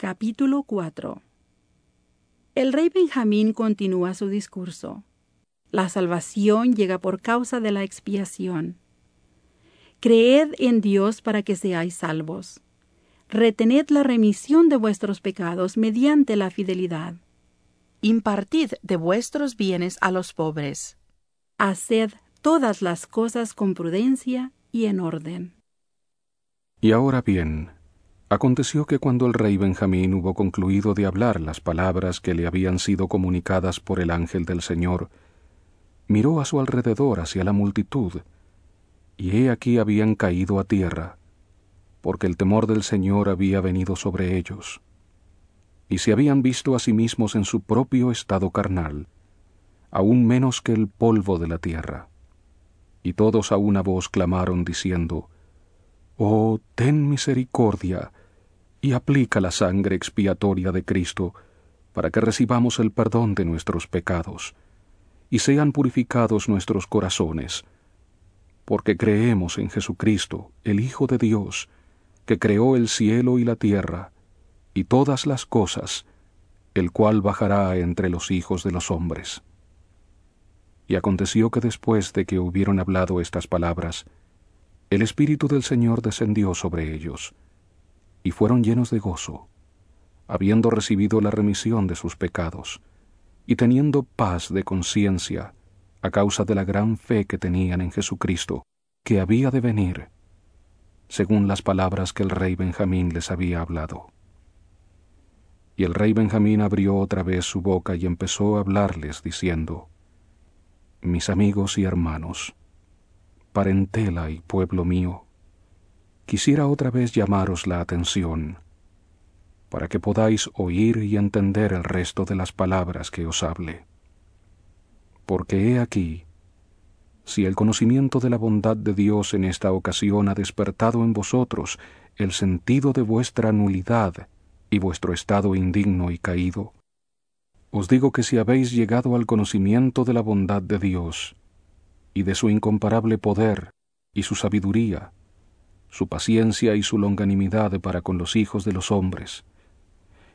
Capítulo 4 El rey Benjamín continúa su discurso. La salvación llega por causa de la expiación. Creed en Dios para que seáis salvos. Retened la remisión de vuestros pecados mediante la fidelidad. Impartid de vuestros bienes a los pobres. Haced todas las cosas con prudencia y en orden. Y ahora bien, aconteció que cuando el rey Benjamín hubo concluido de hablar las palabras que le habían sido comunicadas por el ángel del Señor, miró a su alrededor hacia la multitud, y he aquí habían caído a tierra, porque el temor del Señor había venido sobre ellos, y se habían visto a sí mismos en su propio estado carnal, aún menos que el polvo de la tierra. Y todos a una voz clamaron diciendo, Oh, ten misericordia, y aplica la sangre expiatoria de Cristo, para que recibamos el perdón de nuestros pecados, y sean purificados nuestros corazones, porque creemos en Jesucristo, el Hijo de Dios, que creó el cielo y la tierra, y todas las cosas, el cual bajará entre los hijos de los hombres. Y aconteció que después de que hubieron hablado estas palabras, el Espíritu del Señor descendió sobre ellos, y fueron llenos de gozo, habiendo recibido la remisión de sus pecados, y teniendo paz de conciencia, a causa de la gran fe que tenían en Jesucristo, que había de venir, según las palabras que el rey Benjamín les había hablado. Y el rey Benjamín abrió otra vez su boca y empezó a hablarles, diciendo, Mis amigos y hermanos, parentela y pueblo mío, quisiera otra vez llamaros la atención, para que podáis oír y entender el resto de las palabras que os hable. Porque he aquí, si el conocimiento de la bondad de Dios en esta ocasión ha despertado en vosotros el sentido de vuestra nulidad y vuestro estado indigno y caído, os digo que si habéis llegado al conocimiento de la bondad de Dios, y de su incomparable poder, y su sabiduría, su paciencia y su longanimidad para con los hijos de los hombres,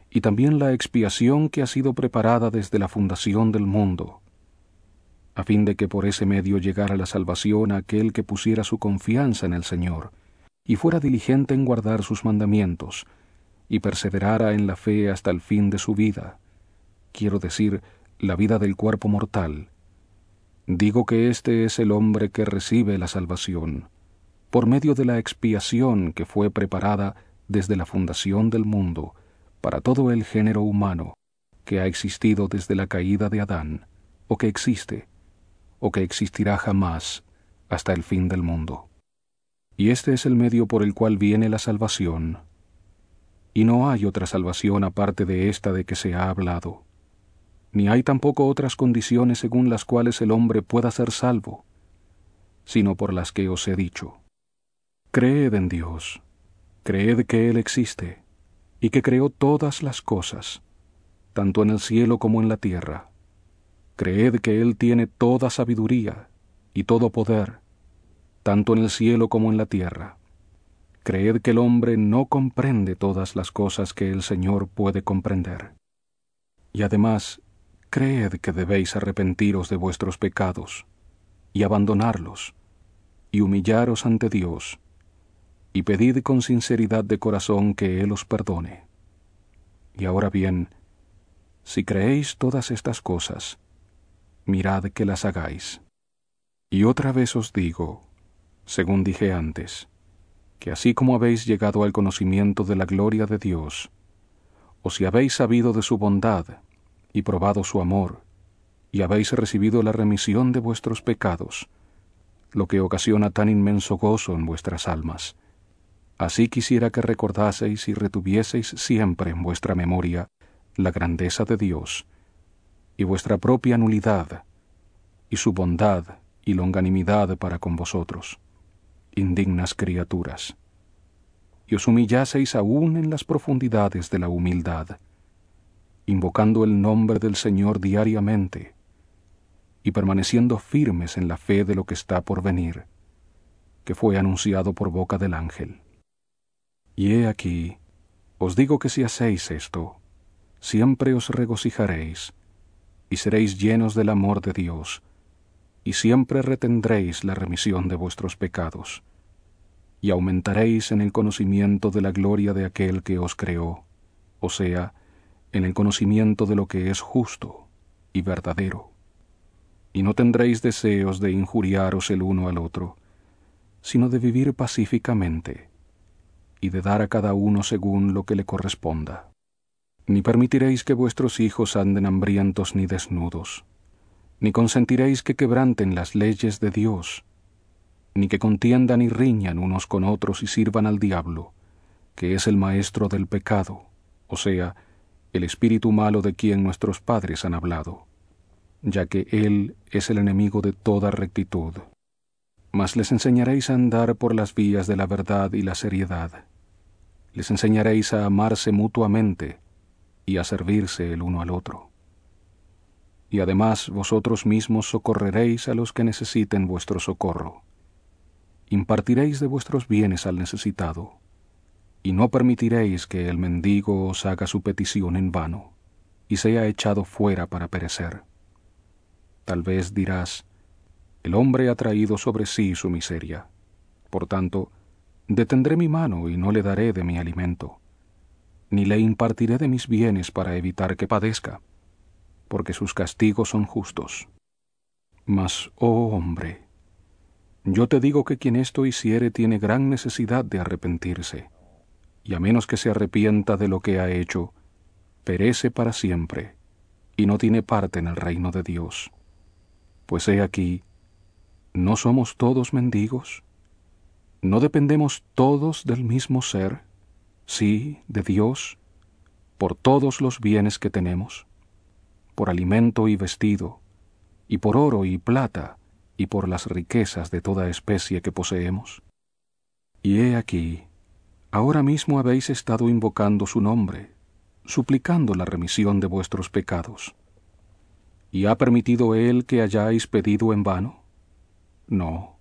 y también la expiación que ha sido preparada desde la fundación del mundo, a fin de que por ese medio llegara la salvación a aquel que pusiera su confianza en el Señor, y fuera diligente en guardar sus mandamientos, y perseverara en la fe hasta el fin de su vida, quiero decir, la vida del cuerpo mortal. Digo que este es el hombre que recibe la salvación, por medio de la expiación que fue preparada desde la fundación del mundo para todo el género humano que ha existido desde la caída de Adán, o que existe, o que existirá jamás hasta el fin del mundo. Y este es el medio por el cual viene la salvación. Y no hay otra salvación aparte de esta de que se ha hablado. Ni hay tampoco otras condiciones según las cuales el hombre pueda ser salvo, sino por las que os he dicho. Creed en Dios, creed que Él existe, y que creó todas las cosas, tanto en el cielo como en la tierra Creed que Él tiene toda sabiduría y todo poder, tanto en el cielo como en la tierra. Creed que el hombre no comprende todas las cosas que el Señor puede comprender. Y además, creed que debéis arrepentiros de vuestros pecados, y abandonarlos, y humillaros ante Dios, y pedid con sinceridad de corazón que Él os perdone. Y ahora bien, si creéis todas estas cosas, mirad que las hagáis. Y otra vez os digo, según dije antes, que así como habéis llegado al conocimiento de la gloria de Dios, o si habéis sabido de su bondad y probado su amor, y habéis recibido la remisión de vuestros pecados, lo que ocasiona tan inmenso gozo en vuestras almas. Así quisiera que recordaseis y retuvieseis siempre en vuestra memoria la grandeza de Dios, y vuestra propia nulidad, y su bondad y longanimidad para con vosotros, indignas criaturas, y os humillaseis aún en las profundidades de la humildad, invocando el nombre del Señor diariamente, y permaneciendo firmes en la fe de lo que está por venir, que fue anunciado por boca del ángel. Y he aquí, Os digo que si hacéis esto, siempre os regocijaréis, y seréis llenos del amor de Dios, y siempre retendréis la remisión de vuestros pecados, y aumentaréis en el conocimiento de la gloria de aquel que os creó, o sea, en el conocimiento de lo que es justo y verdadero. Y no tendréis deseos de injuriaros el uno al otro, sino de vivir pacíficamente, y de dar a cada uno según lo que le corresponda. Ni permitiréis que vuestros hijos anden hambrientos ni desnudos, ni consentiréis que quebranten las leyes de Dios, ni que contiendan y riñan unos con otros y sirvan al diablo, que es el maestro del pecado, o sea, el espíritu malo de quien nuestros padres han hablado, ya que él es el enemigo de toda rectitud. Mas les enseñaréis a andar por las vías de la verdad y la seriedad. Les enseñaréis a amarse mutuamente y a servirse el uno al otro y además vosotros mismos socorreréis a los que necesiten vuestro socorro. Impartiréis de vuestros bienes al necesitado, y no permitiréis que el mendigo os haga su petición en vano, y sea echado fuera para perecer. Tal vez dirás, el hombre ha traído sobre sí su miseria, por tanto, detendré mi mano y no le daré de mi alimento, ni le impartiré de mis bienes para evitar que padezca porque sus castigos son justos. Mas, oh hombre, yo te digo que quien esto hiciere tiene gran necesidad de arrepentirse, y a menos que se arrepienta de lo que ha hecho, perece para siempre, y no tiene parte en el reino de Dios. Pues he aquí, ¿no somos todos mendigos? ¿No dependemos todos del mismo ser, sí, de Dios, por todos los bienes que tenemos? por alimento y vestido, y por oro y plata, y por las riquezas de toda especie que poseemos? Y he aquí, ahora mismo habéis estado invocando su nombre, suplicando la remisión de vuestros pecados. ¿Y ha permitido Él que hayáis pedido en vano? No.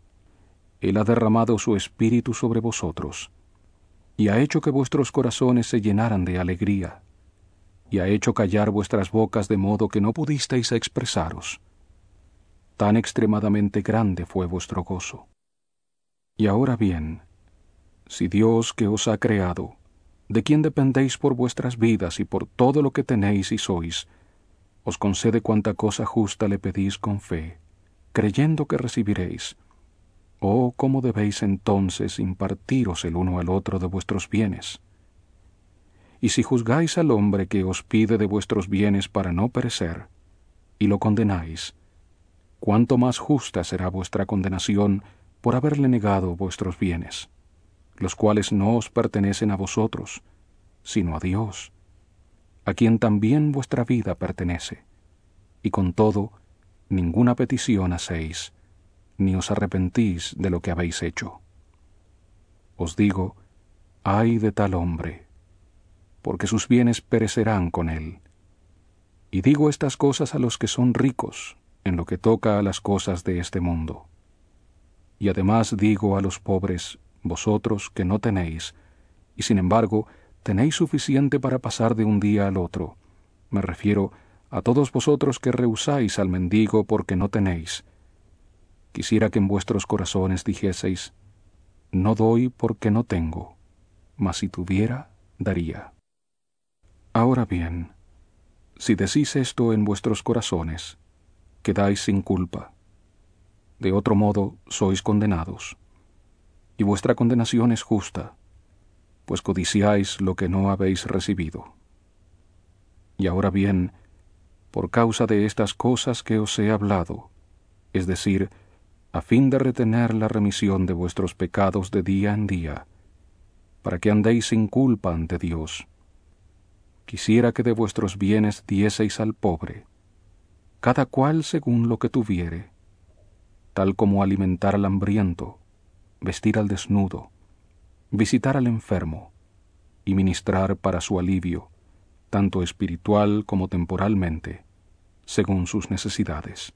Él ha derramado su espíritu sobre vosotros, y ha hecho que vuestros corazones se llenaran de alegría y ha hecho callar vuestras bocas de modo que no pudisteis expresaros. Tan extremadamente grande fue vuestro gozo. Y ahora bien, si Dios que os ha creado, de quien dependéis por vuestras vidas y por todo lo que tenéis y sois, os concede cuanta cosa justa le pedís con fe, creyendo que recibiréis, oh, cómo debéis entonces impartiros el uno al otro de vuestros bienes y si juzgáis al hombre que os pide de vuestros bienes para no perecer, y lo condenáis, cuánto más justa será vuestra condenación por haberle negado vuestros bienes, los cuales no os pertenecen a vosotros, sino a Dios, a quien también vuestra vida pertenece, y con todo, ninguna petición hacéis, ni os arrepentís de lo que habéis hecho. Os digo, ay de tal hombre, porque sus bienes perecerán con él. Y digo estas cosas a los que son ricos, en lo que toca a las cosas de este mundo. Y además digo a los pobres, vosotros que no tenéis, y sin embargo tenéis suficiente para pasar de un día al otro. Me refiero a todos vosotros que rehusáis al mendigo porque no tenéis. Quisiera que en vuestros corazones dijeseis, no doy porque no tengo, mas si tuviera, daría. Ahora bien, si decís esto en vuestros corazones, quedáis sin culpa. De otro modo sois condenados. Y vuestra condenación es justa, pues codiciáis lo que no habéis recibido. Y ahora bien, por causa de estas cosas que os he hablado, es decir, a fin de retener la remisión de vuestros pecados de día en día, para que andéis sin culpa ante Dios quisiera que de vuestros bienes dieseis al pobre, cada cual según lo que tuviere, tal como alimentar al hambriento, vestir al desnudo, visitar al enfermo y ministrar para su alivio, tanto espiritual como temporalmente, según sus necesidades.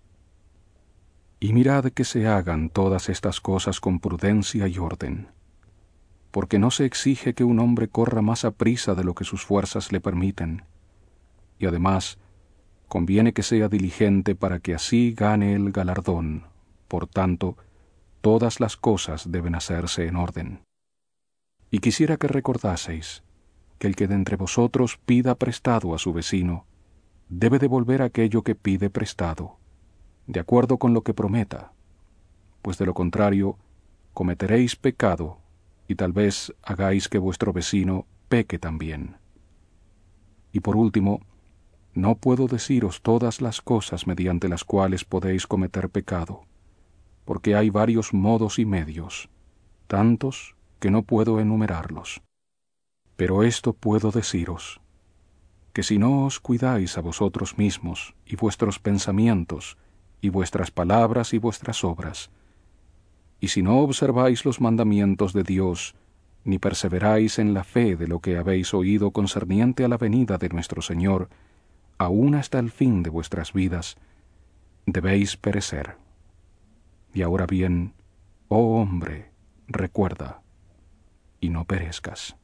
Y mirad que se hagan todas estas cosas con prudencia y orden porque no se exige que un hombre corra más a prisa de lo que sus fuerzas le permiten. Y además, conviene que sea diligente para que así gane el galardón. Por tanto, todas las cosas deben hacerse en orden. Y quisiera que recordaseis que el que de entre vosotros pida prestado a su vecino, debe devolver aquello que pide prestado, de acuerdo con lo que prometa, pues de lo contrario, cometeréis pecado y tal vez hagáis que vuestro vecino peque también. Y por último, no puedo deciros todas las cosas mediante las cuales podéis cometer pecado, porque hay varios modos y medios, tantos que no puedo enumerarlos. Pero esto puedo deciros, que si no os cuidáis a vosotros mismos y vuestros pensamientos, y vuestras palabras y vuestras obras, y si no observáis los mandamientos de Dios, ni perseveráis en la fe de lo que habéis oído concerniente a la venida de nuestro Señor, aún hasta el fin de vuestras vidas, debéis perecer. Y ahora bien, oh hombre, recuerda, y no perezcas.